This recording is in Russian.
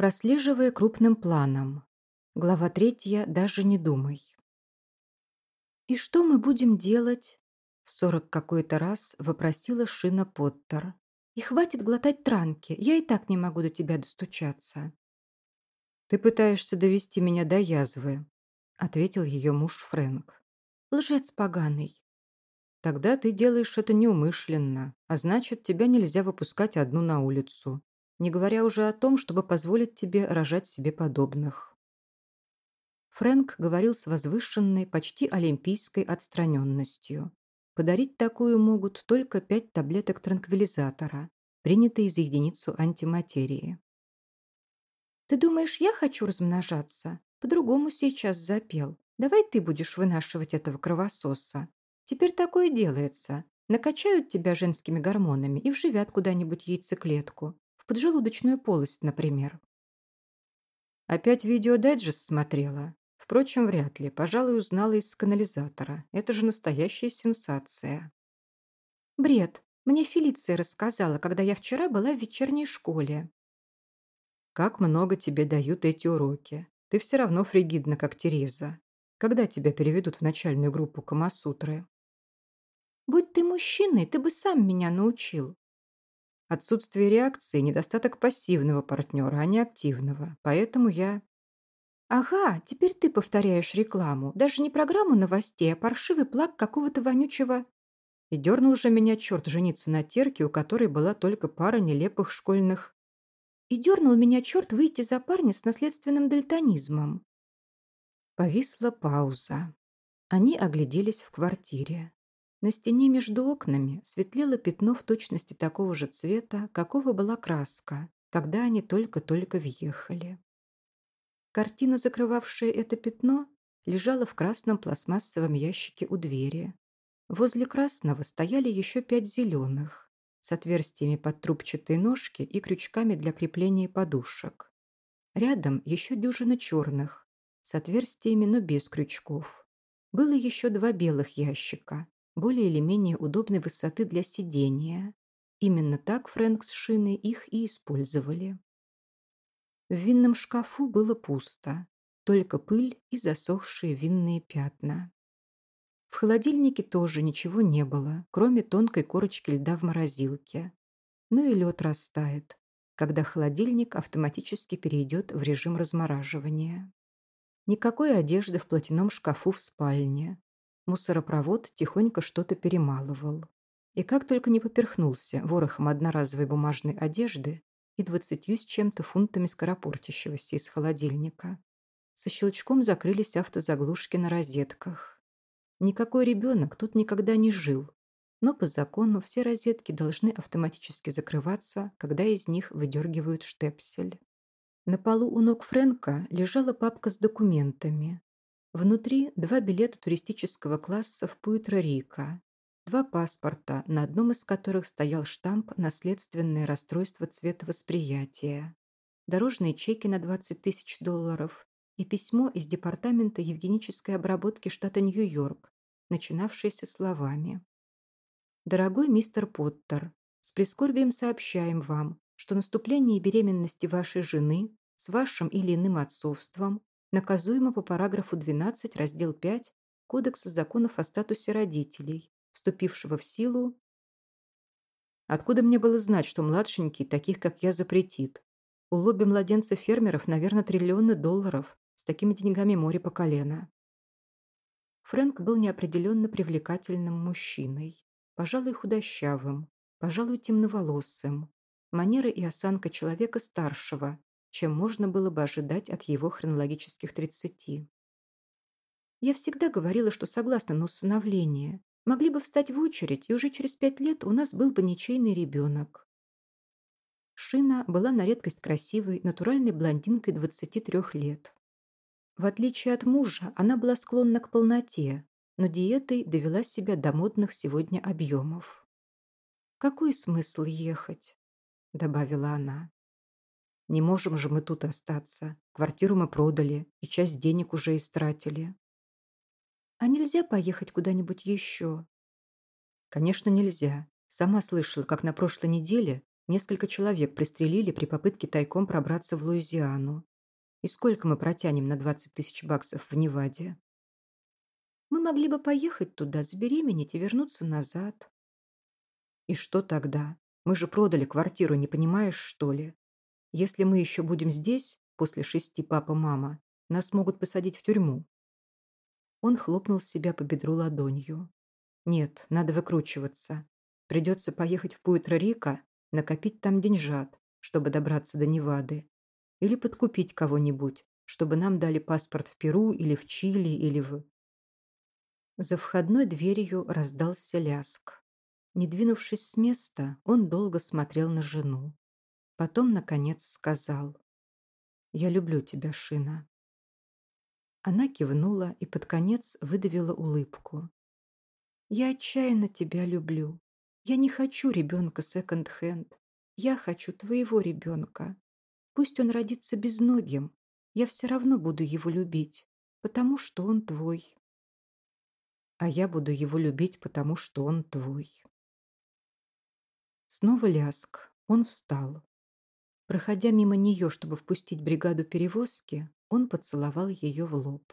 Прослеживая крупным планом. Глава третья «Даже не думай». «И что мы будем делать?» В сорок какой-то раз вопросила Шина Поттер. «И хватит глотать транки, я и так не могу до тебя достучаться». «Ты пытаешься довести меня до язвы», — ответил ее муж Фрэнк. «Лжец поганый». «Тогда ты делаешь это неумышленно, а значит, тебя нельзя выпускать одну на улицу не говоря уже о том, чтобы позволить тебе рожать себе подобных. Фрэнк говорил с возвышенной, почти олимпийской отстраненностью. Подарить такую могут только пять таблеток транквилизатора, принятые за единицу антиматерии. «Ты думаешь, я хочу размножаться? По-другому сейчас запел. Давай ты будешь вынашивать этого кровососа. Теперь такое делается. Накачают тебя женскими гормонами и вживят куда-нибудь яйцеклетку поджелудочную полость, например. Опять видеодайджест смотрела. Впрочем, вряд ли. Пожалуй, узнала из канализатора. Это же настоящая сенсация. Бред. Мне Фелиция рассказала, когда я вчера была в вечерней школе. Как много тебе дают эти уроки. Ты все равно фригидна, как Тереза. Когда тебя переведут в начальную группу Камасутры? Будь ты мужчиной, ты бы сам меня научил. Отсутствие реакции – недостаток пассивного партнера, а не активного. Поэтому я… Ага, теперь ты повторяешь рекламу. Даже не программу новостей, а паршивый плак какого-то вонючего… И дернул же меня черт жениться на терке, у которой была только пара нелепых школьных… И дернул меня черт выйти за парня с наследственным дальтонизмом. Повисла пауза. Они огляделись в квартире. На стене между окнами светлело пятно в точности такого же цвета, какого была краска, когда они только-только въехали. Картина, закрывавшая это пятно, лежала в красном пластмассовом ящике у двери. Возле красного стояли еще пять зеленых, с отверстиями под трубчатые ножки и крючками для крепления подушек. Рядом еще дюжина черных, с отверстиями, но без крючков. Было еще два белых ящика, более или менее удобной высоты для сидения. Именно так Фрэнк с Шиной их и использовали. В винном шкафу было пусто, только пыль и засохшие винные пятна. В холодильнике тоже ничего не было, кроме тонкой корочки льда в морозилке. Ну и лед растает, когда холодильник автоматически перейдет в режим размораживания. Никакой одежды в платяном шкафу в спальне, Мусоропровод тихонько что-то перемалывал. И как только не поперхнулся ворохом одноразовой бумажной одежды и двадцатью с чем-то фунтами скоропортящегося из холодильника. Со щелчком закрылись автозаглушки на розетках. Никакой ребенок тут никогда не жил, но по закону все розетки должны автоматически закрываться, когда из них выдергивают штепсель. На полу у ног Фрэнка лежала папка с документами, Внутри два билета туристического класса в Пуитро-Рико, два паспорта, на одном из которых стоял штамп «Наследственное расстройство цветовосприятия», дорожные чеки на 20 тысяч долларов и письмо из Департамента евгенической обработки штата Нью-Йорк, начинавшееся словами. «Дорогой мистер Поттер, с прискорбием сообщаем вам, что наступление беременности вашей жены с вашим или иным отцовством наказуемо по параграфу 12, раздел 5 Кодекса законов о статусе родителей, вступившего в силу... Откуда мне было знать, что младшенький, таких как я, запретит? У лобби младенцев-фермеров, наверное, триллионы долларов. С такими деньгами море по колено. Фрэнк был неопределенно привлекательным мужчиной. Пожалуй, худощавым, пожалуй, темноволосым. Манеры и осанка человека старшего, чем можно было бы ожидать от его хронологических тридцати. Я всегда говорила, что согласна на усыновление. Могли бы встать в очередь, и уже через пять лет у нас был бы ничейный ребенок. Шина была на редкость красивой, натуральной блондинкой 23 лет. В отличие от мужа, она была склонна к полноте, но диетой довела себя до модных сегодня объемов. «Какой смысл ехать?» – добавила она. Не можем же мы тут остаться. Квартиру мы продали, и часть денег уже истратили. А нельзя поехать куда-нибудь еще? Конечно, нельзя. Сама слышала, как на прошлой неделе Несколько человек пристрелили при попытке тайком пробраться в Луизиану. И сколько мы протянем на 20 тысяч баксов в Неваде? Мы могли бы поехать туда, забеременеть и вернуться назад. И что тогда? Мы же продали квартиру, не понимаешь, что ли? Если мы еще будем здесь, после шести папа-мама, нас могут посадить в тюрьму. Он хлопнул себя по бедру ладонью. Нет, надо выкручиваться. Придется поехать в Пуэтро-Рико, накопить там деньжат, чтобы добраться до Невады. Или подкупить кого-нибудь, чтобы нам дали паспорт в Перу или в Чили или в... За входной дверью раздался ляск. Не двинувшись с места, он долго смотрел на жену. Потом, наконец, сказал. «Я люблю тебя, Шина». Она кивнула и под конец выдавила улыбку. «Я отчаянно тебя люблю. Я не хочу ребенка секонд-хенд. Я хочу твоего ребенка. Пусть он родится безногим. Я все равно буду его любить, потому что он твой. А я буду его любить, потому что он твой. Снова ляск. Он встал. Проходя мимо нее, чтобы впустить бригаду перевозки, он поцеловал ее в лоб.